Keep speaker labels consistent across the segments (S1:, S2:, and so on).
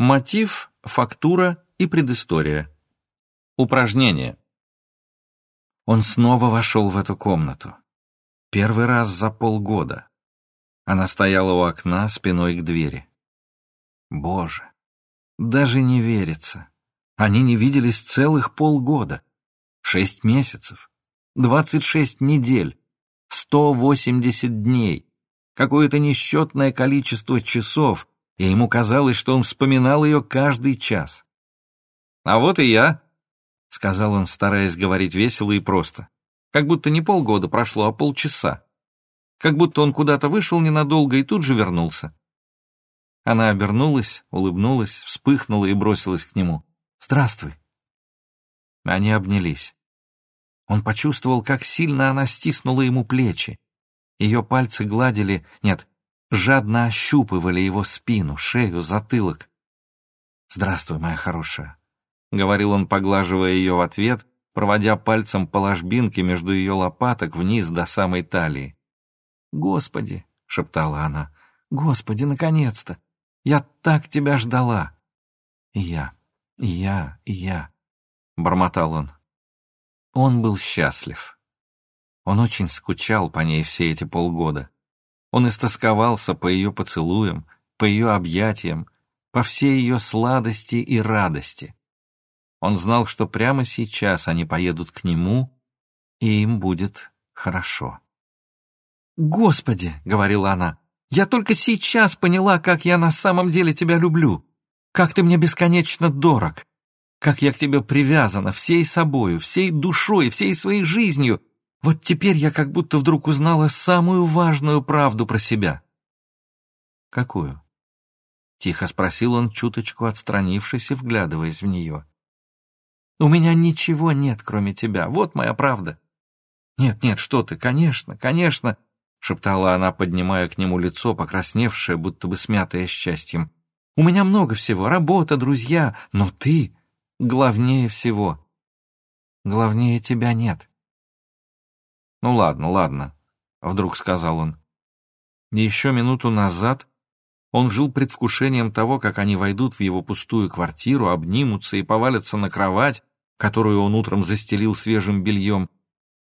S1: Мотив, фактура и предыстория. Упражнение. Он снова вошел в эту комнату. Первый раз за полгода. Она стояла у окна спиной к двери. Боже, даже не верится. Они не виделись целых полгода. Шесть месяцев, двадцать шесть недель, сто восемьдесят дней, какое-то несчетное количество часов, и ему казалось, что он вспоминал ее каждый час. «А вот и я», — сказал он, стараясь говорить весело и просто, как будто не полгода прошло, а полчаса как будто он куда-то вышел ненадолго и тут же вернулся. Она обернулась, улыбнулась, вспыхнула и бросилась к нему. «Здравствуй». Они обнялись. Он почувствовал, как сильно она стиснула ему плечи. Ее пальцы гладили, нет, жадно ощупывали его спину, шею, затылок. «Здравствуй, моя хорошая», — говорил он, поглаживая ее в ответ, проводя пальцем по ложбинке между ее лопаток вниз до самой талии. «Господи!» — шептала она. «Господи, наконец-то! Я так тебя ждала!» «И я, и я, и я!» — бормотал он. Он был счастлив. Он очень скучал по ней все эти полгода. Он истосковался по ее поцелуям, по ее объятиям, по всей ее сладости и радости. Он знал, что прямо сейчас они поедут к нему, и им будет хорошо. «Господи!» — говорила она. «Я только сейчас поняла, как я на самом деле тебя люблю. Как ты мне бесконечно дорог. Как я к тебе привязана всей собою, всей душой, всей своей жизнью. Вот теперь я как будто вдруг узнала самую важную правду про себя». «Какую?» — тихо спросил он, чуточку отстранившись и вглядываясь в нее. «У меня ничего нет, кроме тебя. Вот моя правда». «Нет, нет, что ты, конечно, конечно. — шептала она, поднимая к нему лицо, покрасневшее, будто бы смятое счастьем. «У меня много всего, работа, друзья, но ты главнее всего. Главнее тебя нет». «Ну ладно, ладно», — вдруг сказал он. Еще минуту назад он жил предвкушением того, как они войдут в его пустую квартиру, обнимутся и повалятся на кровать, которую он утром застелил свежим бельем.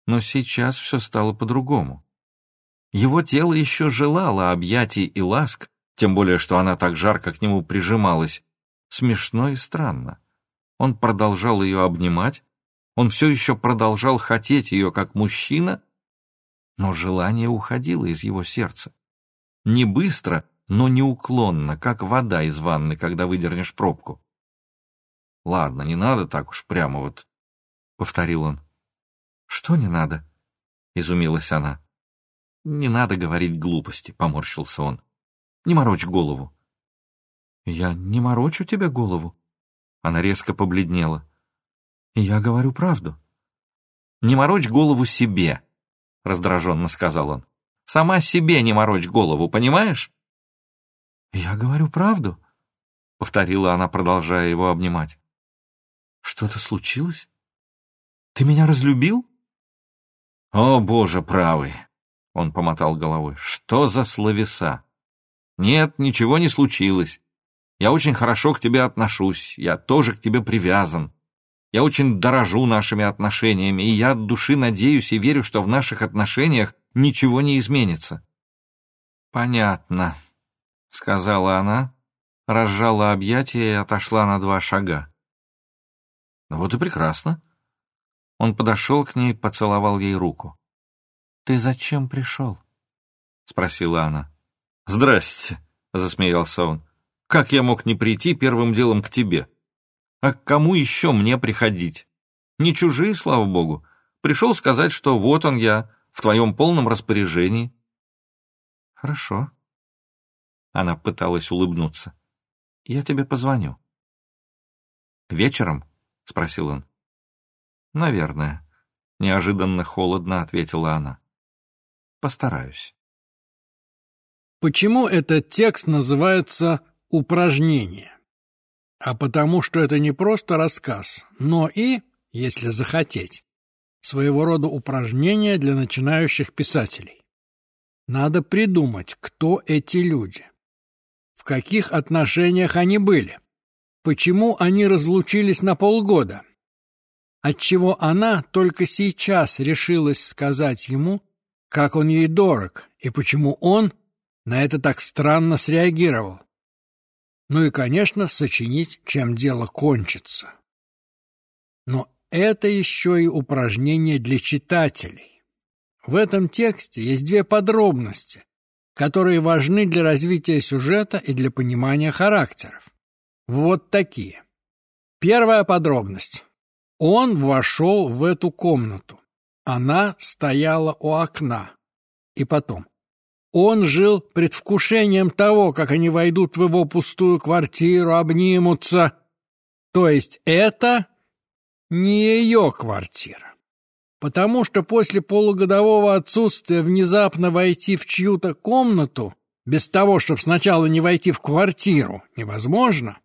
S1: Но сейчас все стало по-другому. Его тело еще желало объятий и ласк, тем более, что она так жарко к нему прижималась. Смешно и странно. Он продолжал ее обнимать, он все еще продолжал хотеть ее как мужчина, но желание уходило из его сердца. Не быстро, но неуклонно, как вода из ванны, когда выдернешь пробку. «Ладно, не надо так уж прямо вот», — повторил он. «Что не надо?» — изумилась она. «Не надо говорить глупости», — поморщился он. «Не морочь голову». «Я не морочу тебе голову». Она резко побледнела. «Я говорю правду». «Не морочь голову себе», — раздраженно сказал он. «Сама себе не морочь голову, понимаешь?» «Я говорю правду», — повторила она, продолжая его обнимать. «Что-то случилось? Ты меня разлюбил?» «О, боже правый!» Он помотал головой. «Что за словеса?» «Нет, ничего не случилось. Я очень хорошо к тебе отношусь, я тоже к тебе привязан. Я очень дорожу нашими отношениями, и я от души надеюсь и верю, что в наших отношениях ничего не изменится». «Понятно», — сказала она, разжала объятия и отошла на два шага. «Вот и прекрасно». Он подошел к ней, поцеловал ей руку. «Ты зачем пришел?» — спросила она. «Здрасте», — засмеялся он. «Как я мог не прийти первым делом к тебе? А к кому еще мне приходить? Не чужие, слава богу. Пришел сказать, что вот он я, в твоем полном распоряжении». «Хорошо». Она пыталась улыбнуться. «Я тебе позвоню». «Вечером?» — спросил он. «Наверное», — неожиданно холодно ответила она. Постараюсь.
S2: Почему этот текст называется «Упражнение»? А потому что это не просто рассказ, но и, если захотеть, своего рода упражнение для начинающих писателей. Надо придумать, кто эти люди, в каких отношениях они были, почему они разлучились на полгода, отчего она только сейчас решилась сказать ему, как он ей дорог, и почему он на это так странно среагировал. Ну и, конечно, сочинить, чем дело кончится. Но это еще и упражнение для читателей. В этом тексте есть две подробности, которые важны для развития сюжета и для понимания характеров. Вот такие. Первая подробность. Он вошел в эту комнату. Она стояла у окна. И потом. Он жил предвкушением того, как они войдут в его пустую квартиру, обнимутся. То есть это не ее квартира. Потому что после полугодового отсутствия внезапно войти в чью-то комнату, без того, чтобы сначала не войти в квартиру, невозможно.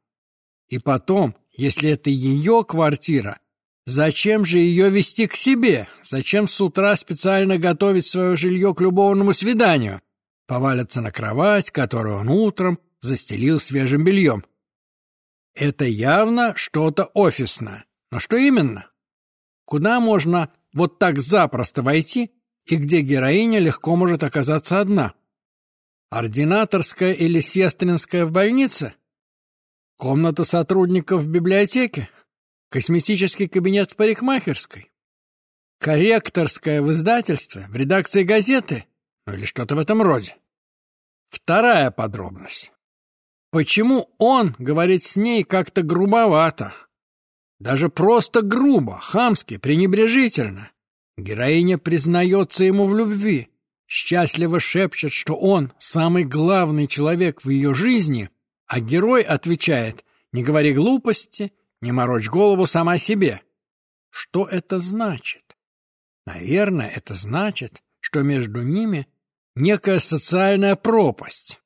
S2: И потом, если это ее квартира, зачем же ее вести к себе? Зачем с утра специально готовить свое жилье к любовному свиданию? Повалиться на кровать, которую он утром застелил свежим бельем. Это явно что-то офисное. Но что именно? Куда можно вот так запросто войти и где героиня легко может оказаться одна? Ординаторская или сестринская в больнице? Комната сотрудников в библиотеке? Косметический кабинет в парикмахерской? Корректорская в издательстве? В редакции газеты? Ну или что-то в этом роде. Вторая подробность. Почему он говорит с ней как-то грубовато? Даже просто грубо, хамски, пренебрежительно. Героиня признается ему в любви, счастливо шепчет, что он самый главный человек в ее жизни, а герой отвечает «Не говори глупости, не морочь голову сама себе». Что это значит? Наверное, это значит, что между ними некая социальная пропасть.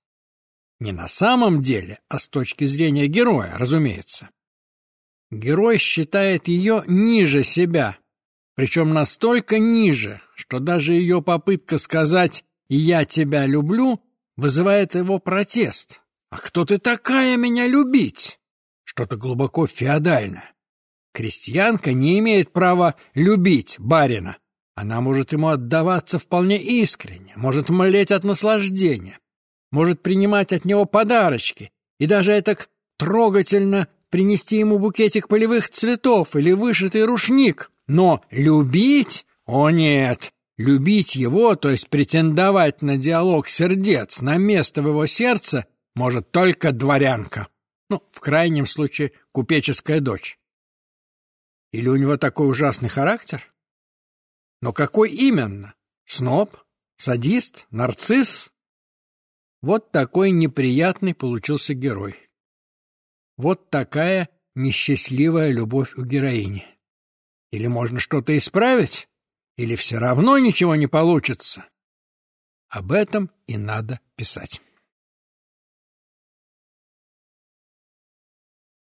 S2: Не на самом деле, а с точки зрения героя, разумеется. Герой считает ее ниже себя, причем настолько ниже, что даже ее попытка сказать «я тебя люблю» вызывает его протест. «А кто ты такая меня любить?» Что-то глубоко феодальное. Крестьянка не имеет права любить барина. Она может ему отдаваться вполне искренне, может молеть от наслаждения, может принимать от него подарочки и даже это трогательно принести ему букетик полевых цветов или вышитый рушник. Но любить? О нет! Любить его, то есть претендовать на диалог сердец, на место в его сердце, может только дворянка. Ну, в крайнем случае, купеческая дочь. Или у него такой ужасный характер? Но какой именно? Сноб? Садист? Нарцисс? Вот такой неприятный получился герой. Вот такая несчастливая любовь у героини. Или можно что-то исправить, или все равно ничего не получится. Об этом и надо писать.